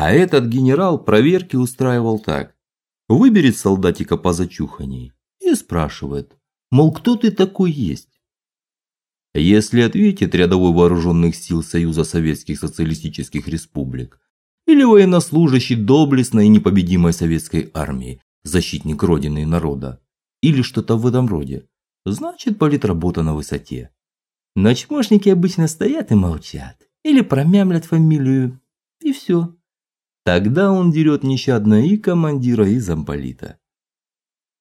А этот генерал проверки устраивал так: выберет солдатика по зачуханней и спрашивает: "Мол, кто ты такой есть?" Если ответит рядовой вооруженных сил Союза Советских Социалистических Республик или военнослужащий доблестной и непобедимой советской армии, защитник родины и народа, или что-то в этом роде, значит, политработа на высоте. Но чмошники обычно стоят и молчат, или промямлят фамилию, и все. Тогда он дерет нещадно и командира, и замполита.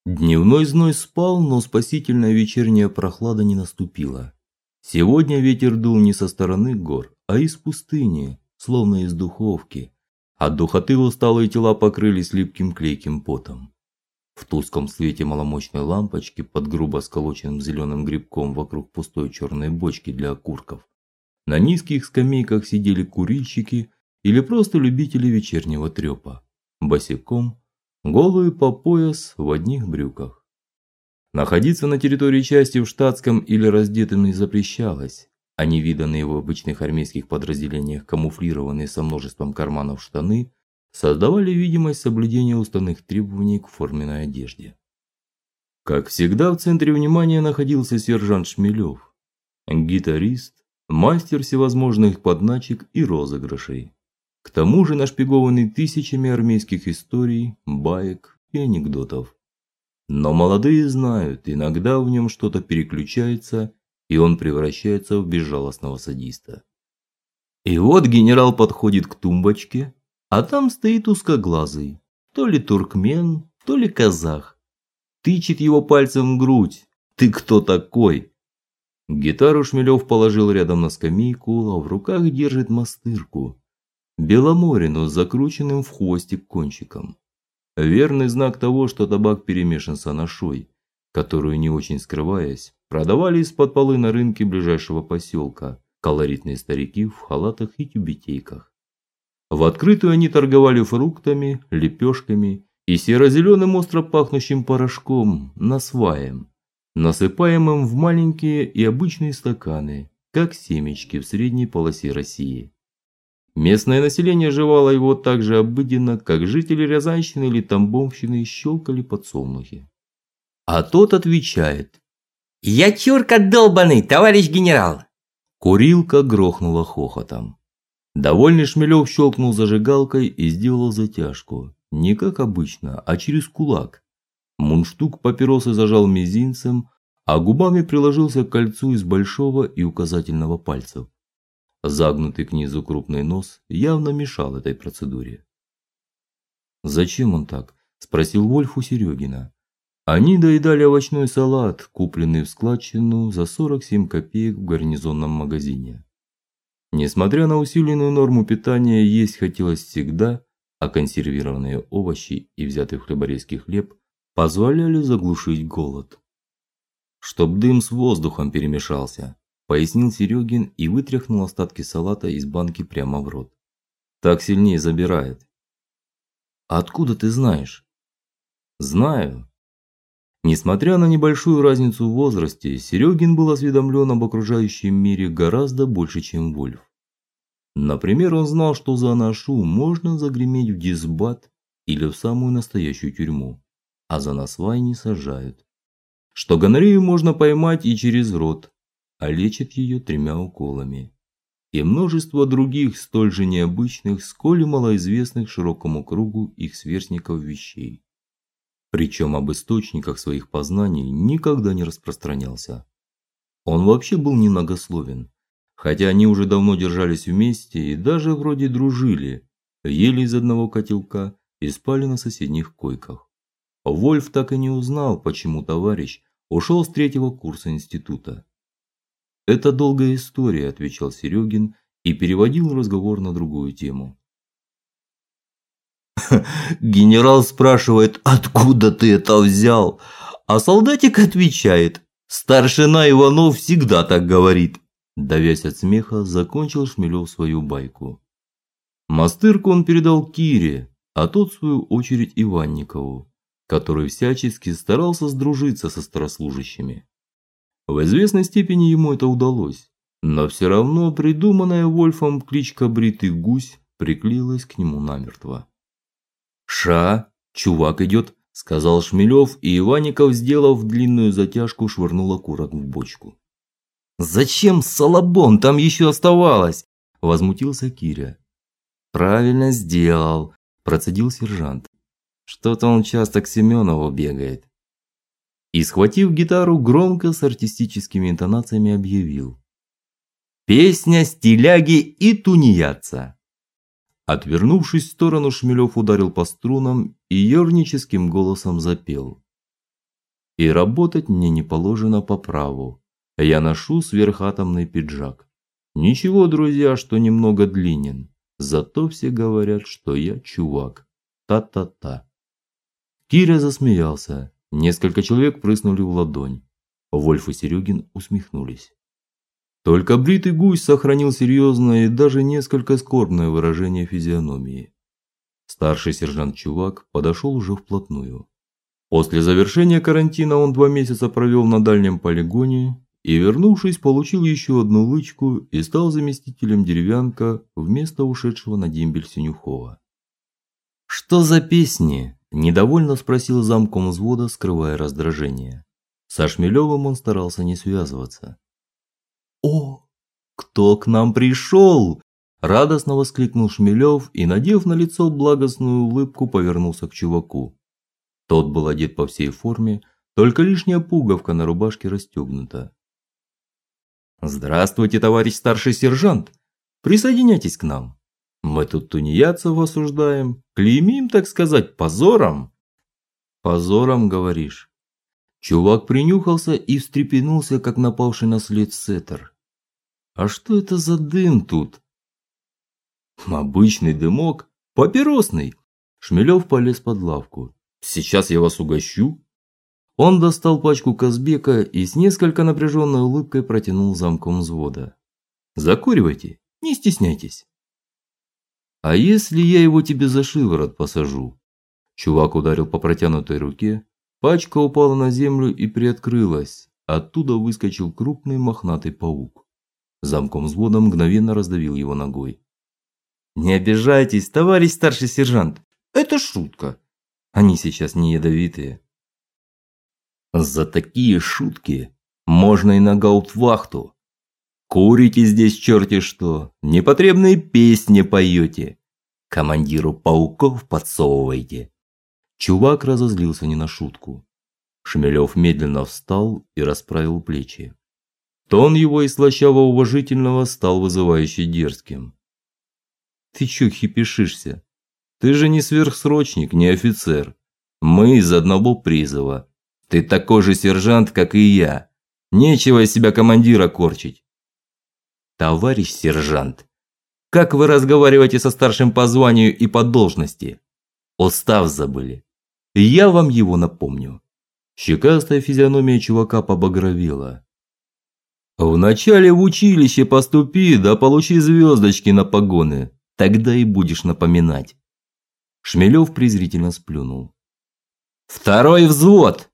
Дневной зной спал, но спасительная вечерняя прохлада не наступила. Сегодня ветер дул не со стороны гор, а из пустыни, словно из духовки. От духоты усталые тела покрылись липким клейким потом. В тусклом свете маломощной лампочки под грубо сколоченным зеленым грибком вокруг пустой черной бочки для окурков на низких скамейках сидели курильщики или просто любители вечернего трепа, босиком, голые по пояс в одних брюках. Находиться на территории части в штатском или раздетым не запрещалось, а невиданные в обычных армейских подразделениях камуфлированные со множеством карманов штаны создавали видимость соблюдения уставных требований к форменной одежде. Как всегда, в центре внимания находился сержант Шмелев, гитарист, мастер всевозможных подначек и розыгрышей. К тому же нашпигованный тысячами армейских историй, баек и анекдотов. Но молодые знают, иногда в нем что-то переключается, и он превращается в безжалостного садиста. И вот генерал подходит к тумбочке, а там стоит узкоглазый, то ли туркмен, то ли казах. Тычет его пальцем в грудь. Ты кто такой? Гитару Шмелев положил рядом на скамейку, а в руках держит мастырку, беломорину с закрученным в хвостик кончиком. Верный знак того, что табак перемешан с анашой, которую не очень скрываясь, продавали из-под полы на рынке ближайшего поселка колоритные старики в халатах и тюбетейках. В открытую они торговали фруктами, лепешками и серо зеленым остро пахнущим порошком, насваем, насыпаемым в маленькие и обычные стаканы, как семечки в средней полосе России. Местное население жевало его так же обыденно, как жители Рязанщины или Тамбовщины щелкали подсолнухи. А тот отвечает: "Я чурка долбаный, товарищ генерал". Курилка грохнула хохотом. Довольный Шмелев щелкнул зажигалкой и сделал затяжку, не как обычно, а через кулак. Мундштук папиросы зажал мизинцем, а губами приложился к кольцу из большого и указательного пальцев. Загнутый к низу крупный нос явно мешал этой процедуре. Зачем он так? спросил Вольф у Серегина. Они доедали овощной салат, купленный в складчину за 47 копеек в гарнизонном магазине. Несмотря на усиленную норму питания, есть хотелось всегда, а консервированные овощи и взятый в хлеборезкий хлеб позволяли заглушить голод. Чтоб дым с воздухом перемешался, пояснил Серегин и вытряхнул остатки салата из банки прямо в рот. Так сильнее забирает. Откуда ты знаешь? Знаю. Несмотря на небольшую разницу в возрасте, Серегин был осведомлен об окружающем мире гораздо больше, чем Вольф. Например, он знал, что за нашу можно загреметь в дисбат или в самую настоящую тюрьму, а за насвай не сажают. Что гонорею можно поймать и через рот, а лечит ее тремя уколами. И множество других столь же необычных, сколь и малоизвестных широкому кругу их сверстников вещей. Причем об источниках своих познаний никогда не распространялся. Он вообще был немногословен, хотя они уже давно держались вместе и даже вроде дружили, ели из одного котелка и спали на соседних койках. Вольф так и не узнал, почему товарищ ушел с третьего курса института. Это долгая история, отвечал Серегин и переводил разговор на другую тему. Генерал спрашивает: "Откуда ты это взял?" А солдатик отвечает: "Старшина Иванов всегда так говорит". Давясь от смеха, закончил Шмелев свою байку. Мастырку он передал Кире, а тот в свою очередь Иванникову, который всячески старался сдружиться со старослужащими. В известной степени ему это удалось, но все равно придуманная Вольфом кличка Бритый гусь приклеилась к нему намертво. "Ша, чувак идет», – сказал Шмелев, и Иваников, сделав длинную затяжку, швырнул окурок в бочку. Зачем салабон там еще оставалось? возмутился Киря. Правильно сделал, процедил сержант. Что-то он часто к Семенову бегает. И схватив гитару, громко с артистическими интонациями объявил: Песня стиляги и тунеядца. Отвернувшись в сторону, Шмелев ударил по струнам и ерническим голосом запел: И работать мне не положено по праву. Я ношу сверхатомный пиджак. Ничего, друзья, что немного длинен. Зато все говорят, что я чувак. Та-та-та. Киря засмеялся. Несколько человек прыснули в ладонь. Вольф и Серегин усмехнулись. Только бритый гусь сохранил серьезное и даже несколько скорбное выражение физиономии. Старший сержант Чувак подошел уже вплотную. После завершения карантина он два месяца провел на дальнем полигоне и, вернувшись, получил еще одну лычку и стал заместителем деревянка вместо ушедшего на дембель Синюхова. Что за песни? Недовольно спросил замком взвода, скрывая раздражение. Со Шмелевым он старался не связываться. О, кто к нам пришел?» – радостно воскликнул Шмелев и, надев на лицо благостную улыбку, повернулся к чуваку. Тот был одет по всей форме, только лишняя пуговка на рубашке расстегнута. Здравствуйте, товарищ старший сержант. Присоединяйтесь к нам. Мы тут тунеядцев осуждаем, клеймим, так сказать, позором. Позором, говоришь? Чувак принюхался и встрепенулся, как напавший на след сеттер. А что это за дым тут? Обычный дымок, папиросный. Шмелев полез под лавку. Сейчас я вас угощу. Он достал пачку Казбека и с несколько напряженной улыбкой протянул замком взвода. Закуривайте, не стесняйтесь. А если я его тебе за шиворот посажу? Чувак ударил по протянутой руке, пачка упала на землю и приоткрылась. Оттуда выскочил крупный мохнатый паук. Замком взвода мгновенно раздавил его ногой. Не обижайтесь, товарищ старший сержант. Это шутка. Они сейчас не ядовитые. За такие шутки можно и на гауптвахту. Курите здесь черти что, непотребные песни поете, командиру пауков подсовываете. Чувак разозлился не на шутку. Шмелев медленно встал и расправил плечи. Тон его из слащаво-уважительного стал вызывающе дерзким. Ты чё хипишишься? Ты же не сверхсрочник, не офицер. Мы из одного призыва. Ты такой же сержант, как и я. Нечего из себя командира корчить. Товарищ сержант, как вы разговариваете со старшим по званию и по должности? Устав забыли. Я вам его напомню. Щекастая физиономия чувака побагровела. Вначале в училище поступи, да получи звездочки на погоны. Тогда и будешь напоминать. Шмелев презрительно сплюнул. Второй взвод.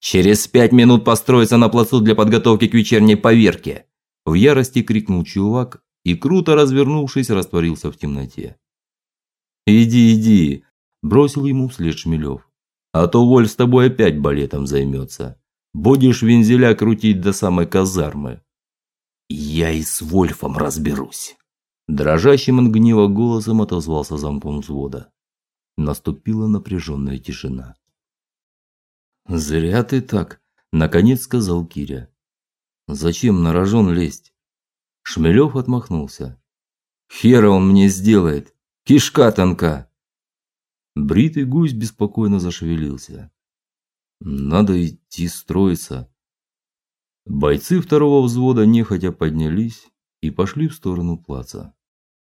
Через пять минут построиться на плацу для подготовки к вечерней поверке. В ярости крикнул чувак и круто развернувшись, растворился в темноте. Иди, иди, бросил ему вслед Шмелев. А то Воль с тобой опять балетом займется. Будешь вензеля крутить до самой казармы. Я и с Вольфом разберусь. Дрожащим от гнева голосом отозвался замком взвода. Наступила напряженная тишина. Зря ты так, наконец сказал Киря. Зачем на рожон лезть? Шмелев отмахнулся. Хера он мне сделает. Кишка тонка. Бритый гусь беспокойно зашевелился. Надо идти строиться. Бойцы второго взвода нехотя поднялись и пошли в сторону плаца.